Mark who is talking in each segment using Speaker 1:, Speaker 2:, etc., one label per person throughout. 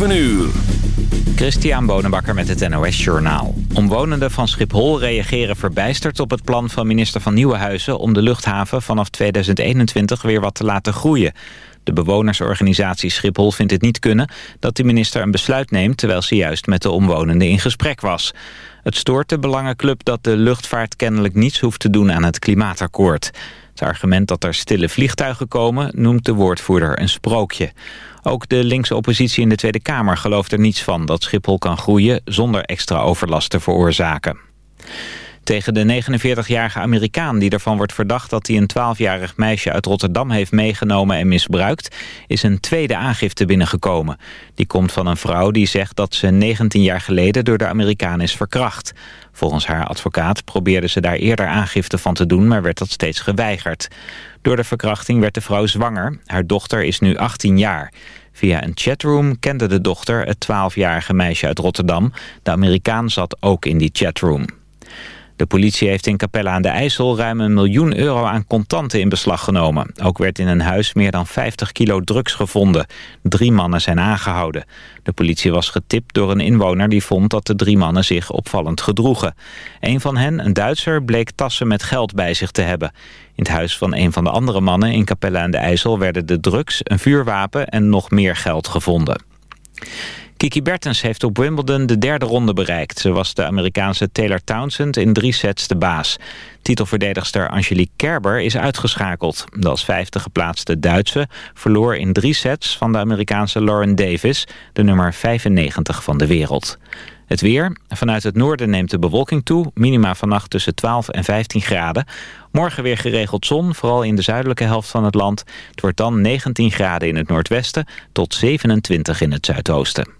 Speaker 1: 7 uur.
Speaker 2: Christian Bonenbakker met het NOS Journaal. Omwonenden van Schiphol reageren verbijsterd op het plan van minister van Nieuwenhuizen... om de luchthaven vanaf 2021 weer wat te laten groeien. De bewonersorganisatie Schiphol vindt het niet kunnen... dat de minister een besluit neemt... terwijl ze juist met de omwonenden in gesprek was. Het stoort de Belangenclub dat de luchtvaart kennelijk niets hoeft te doen aan het klimaatakkoord. Het argument dat er stille vliegtuigen komen noemt de woordvoerder een sprookje. Ook de linkse oppositie in de Tweede Kamer gelooft er niets van dat Schiphol kan groeien zonder extra overlast te veroorzaken. Tegen de 49-jarige Amerikaan die ervan wordt verdacht dat hij een 12-jarig meisje uit Rotterdam heeft meegenomen en misbruikt, is een tweede aangifte binnengekomen. Die komt van een vrouw die zegt dat ze 19 jaar geleden door de Amerikaan is verkracht. Volgens haar advocaat probeerde ze daar eerder aangifte van te doen, maar werd dat steeds geweigerd. Door de verkrachting werd de vrouw zwanger. Haar dochter is nu 18 jaar. Via een chatroom kende de dochter het 12-jarige meisje uit Rotterdam. De Amerikaan zat ook in die chatroom. De politie heeft in Capelle aan de IJssel ruim een miljoen euro aan contanten in beslag genomen. Ook werd in een huis meer dan 50 kilo drugs gevonden. Drie mannen zijn aangehouden. De politie was getipt door een inwoner die vond dat de drie mannen zich opvallend gedroegen. Een van hen, een Duitser, bleek tassen met geld bij zich te hebben. In het huis van een van de andere mannen in Capelle aan de IJssel werden de drugs, een vuurwapen en nog meer geld gevonden. Kiki Bertens heeft op Wimbledon de derde ronde bereikt. Ze was de Amerikaanse Taylor Townsend in drie sets de baas. Titelverdedigster Angelique Kerber is uitgeschakeld. De als vijfde geplaatste Duitse verloor in drie sets van de Amerikaanse Lauren Davis... de nummer 95 van de wereld. Het weer. Vanuit het noorden neemt de bewolking toe. Minima vannacht tussen 12 en 15 graden. Morgen weer geregeld zon, vooral in de zuidelijke helft van het land. Het wordt dan 19 graden in het noordwesten tot 27 in het zuidoosten.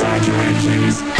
Speaker 3: Stack your
Speaker 4: engines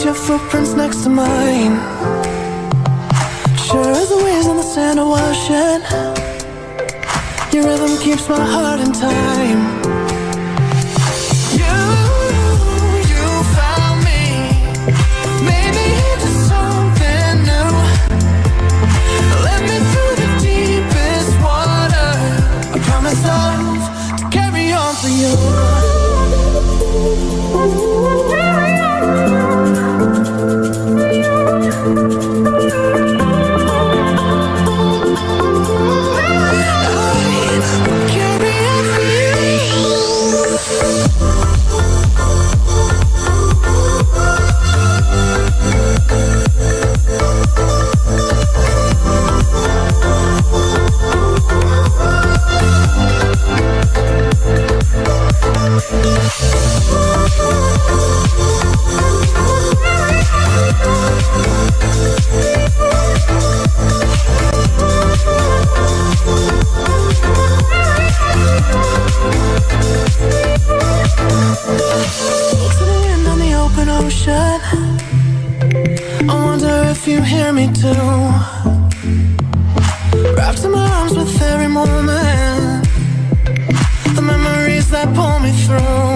Speaker 5: Notice your footprints next to mine. Sure as the waves on the sand are washing Your rhythm keeps my heart in time. You ocean. I wonder if you hear me too. Wrapped in my arms with every moment, the memories that pull me through.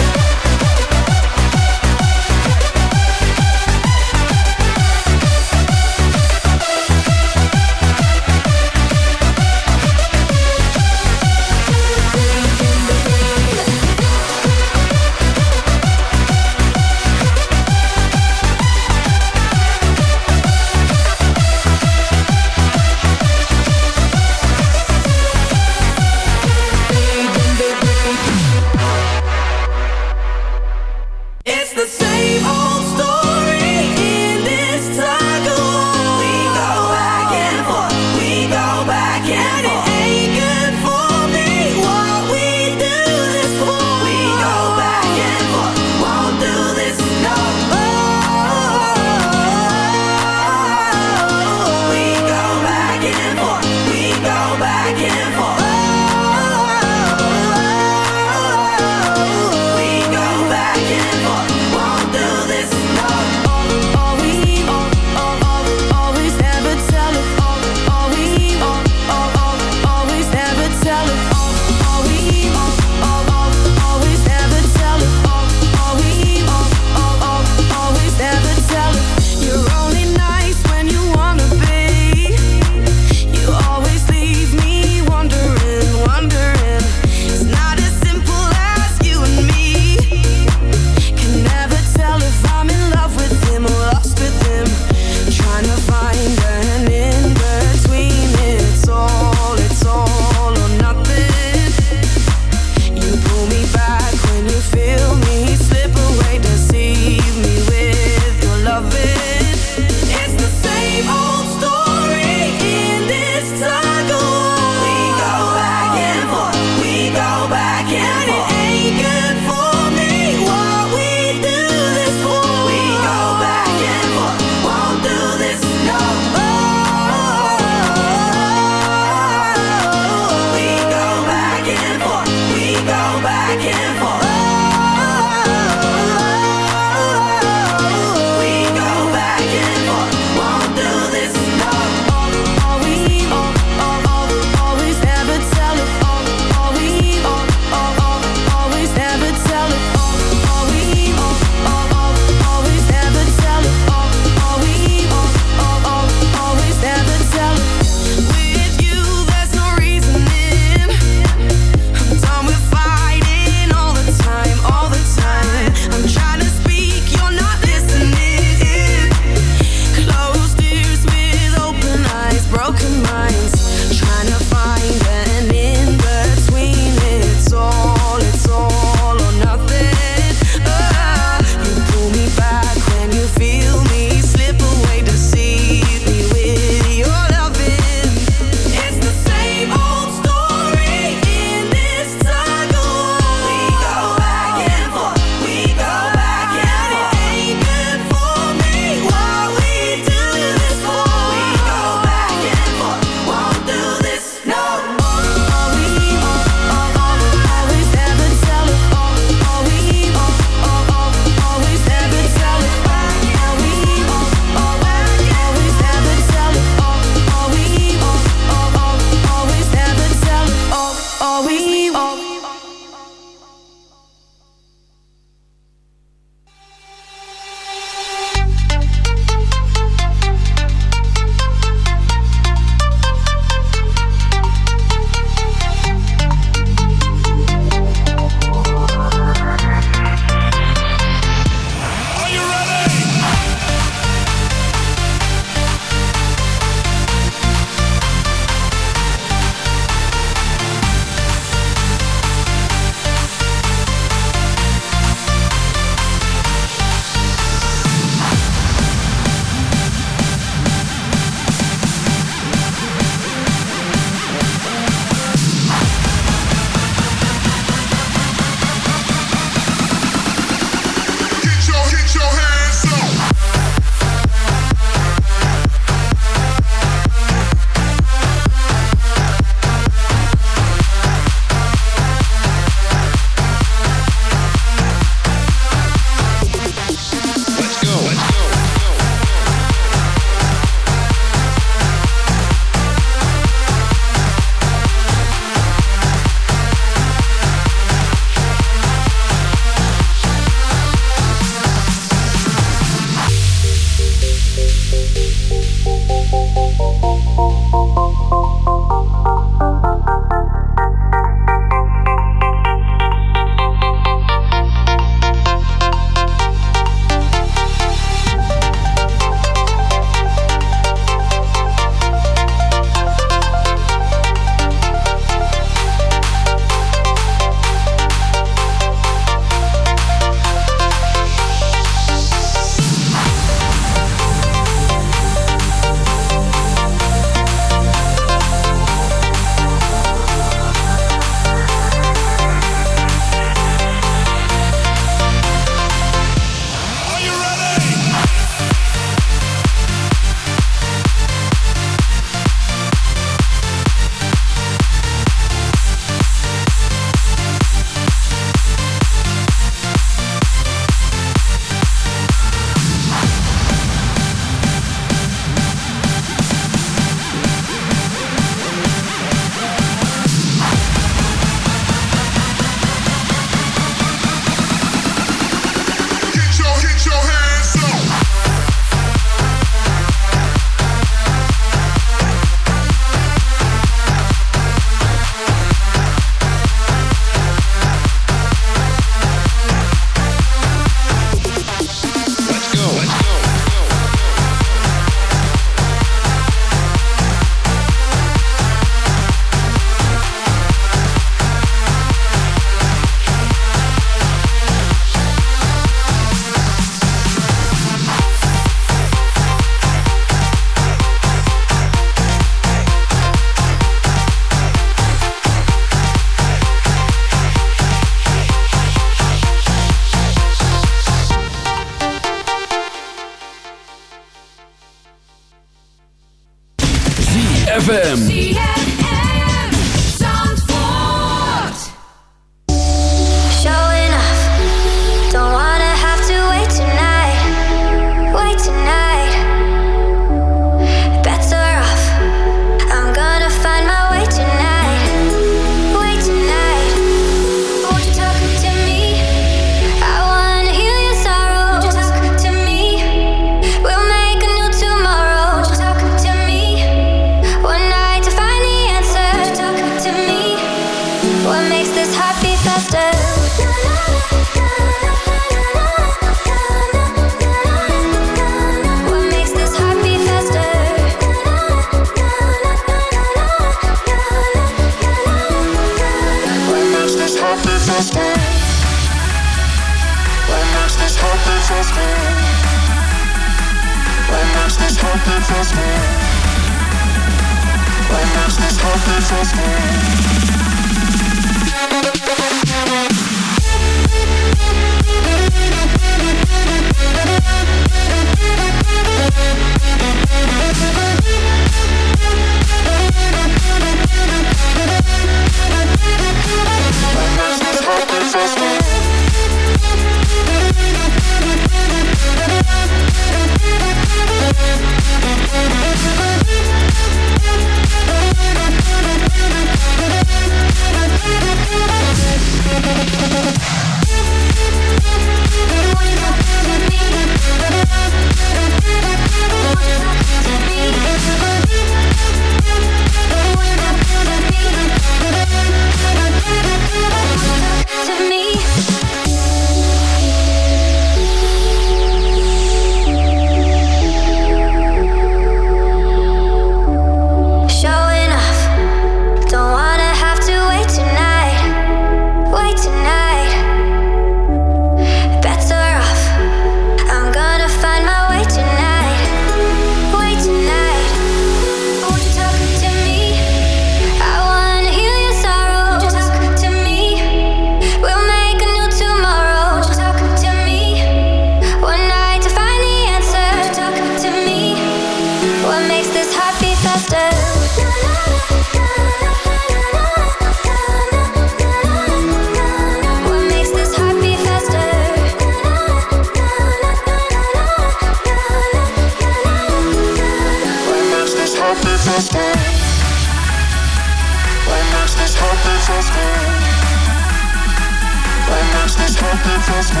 Speaker 5: open for school?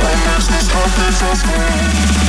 Speaker 5: Why is
Speaker 3: this is this
Speaker 6: open?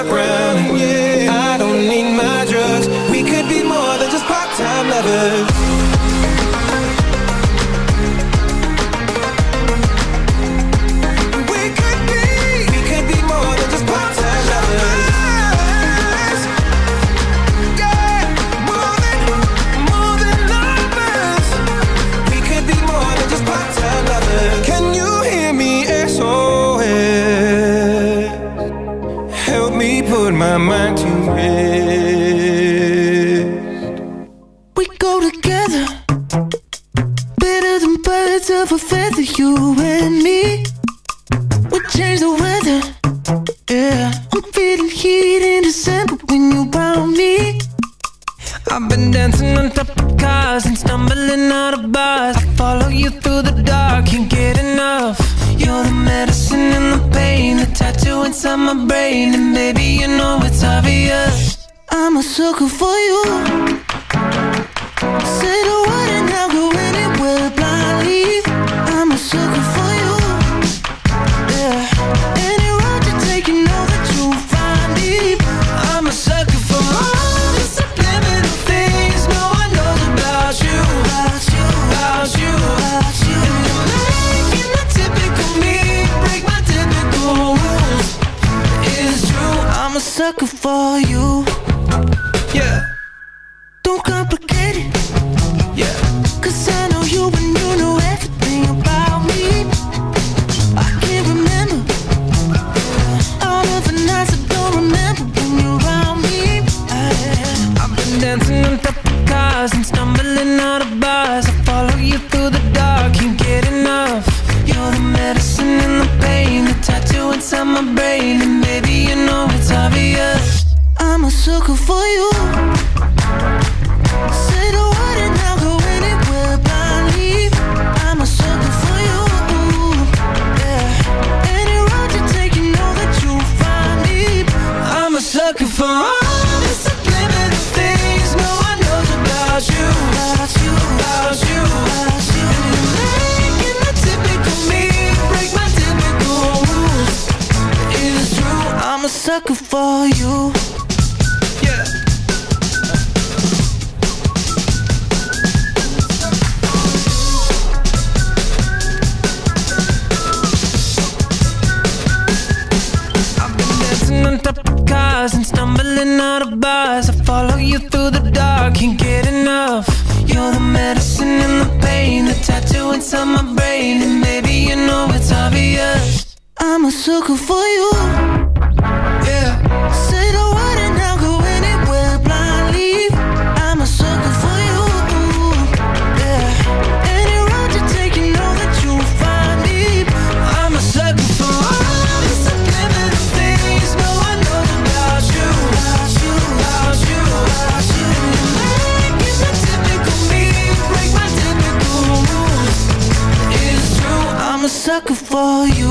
Speaker 5: sucker for you. sucker for you.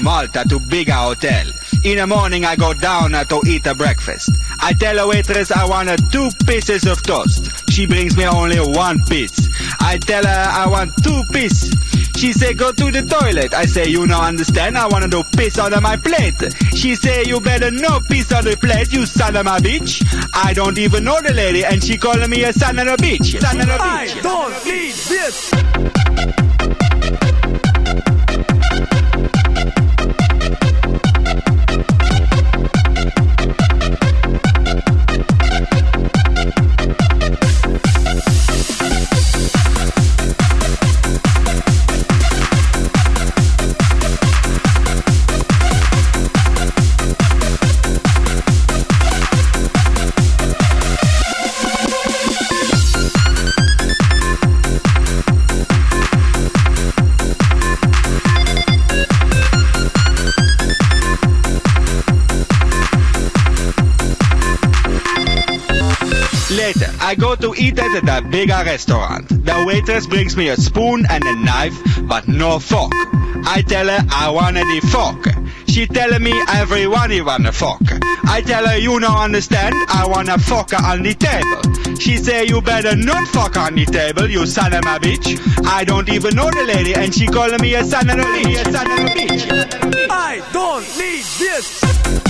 Speaker 4: To
Speaker 7: Malta to bigger hotel. In the morning I go down to eat a breakfast. I tell a waitress I want two pieces of toast. She brings me only one piece. I tell her I want two pieces. She say go to the toilet. I say you no understand. I wanna do piss on my plate. She say you better no piss on the plate. You son of a bitch. I don't even know the lady, and she calling me a son of a bitch. Son of a bitch.
Speaker 5: I don't need this.
Speaker 7: I go to eat at a bigger restaurant. The waitress brings me a spoon and a knife, but no fork. I tell her I want the fork. She telling me everyone you want a fork. I tell her you no understand, I want a fork on the table. She say you better not fuck on the table, you son of a bitch. I don't even know the lady, and she calling me a son of a bitch. A son of a bitch.
Speaker 5: I don't need this.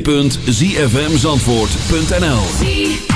Speaker 8: www.zfmzandvoort.nl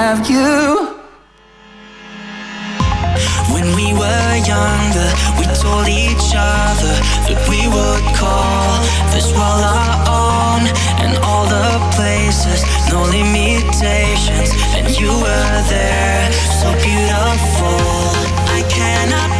Speaker 9: Have you?
Speaker 10: When we were younger, we told each other that we would call this world our own, and all the places, no limitations, and you were there, so beautiful. I cannot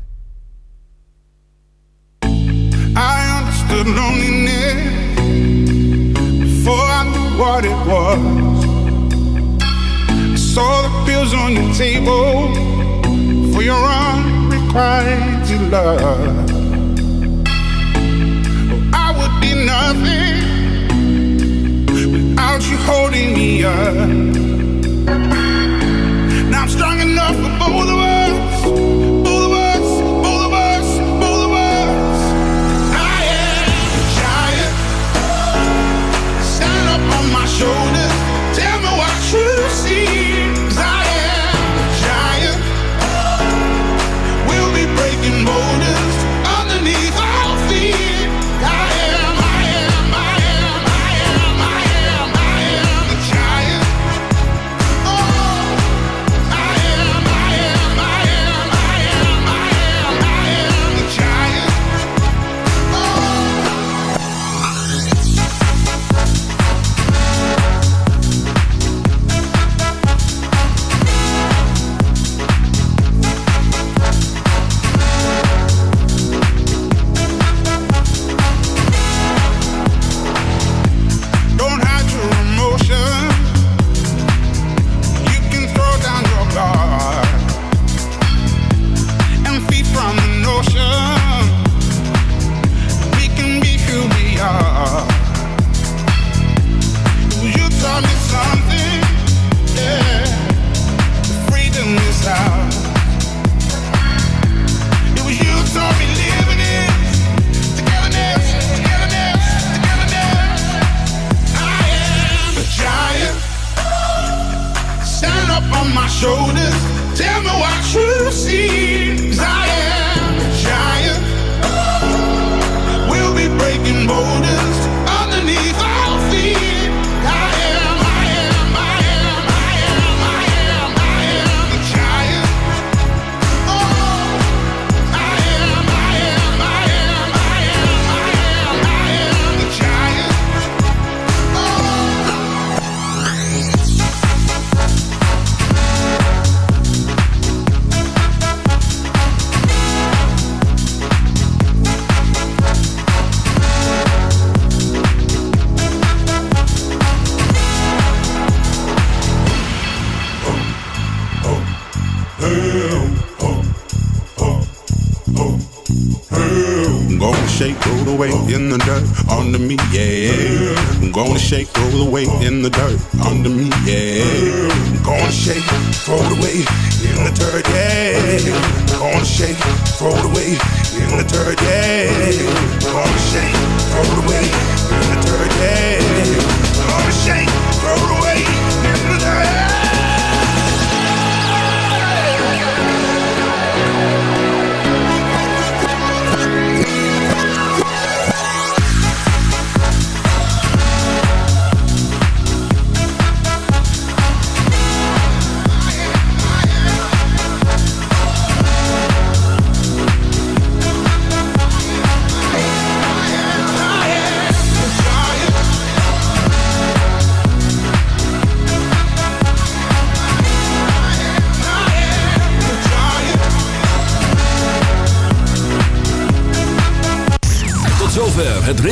Speaker 8: Under me, yeah. I'm gonna shake, roll the weight in the dirt under me, yeah. I'm gonna shake, throw the weight in the dirt, yeah. I'm gonna shake, throw the weight in the dirt, yeah. I'm gonna shake, throw the weight in the dirt, yeah. I'm gonna shake, throw the weight in the dirt.